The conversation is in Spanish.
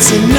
to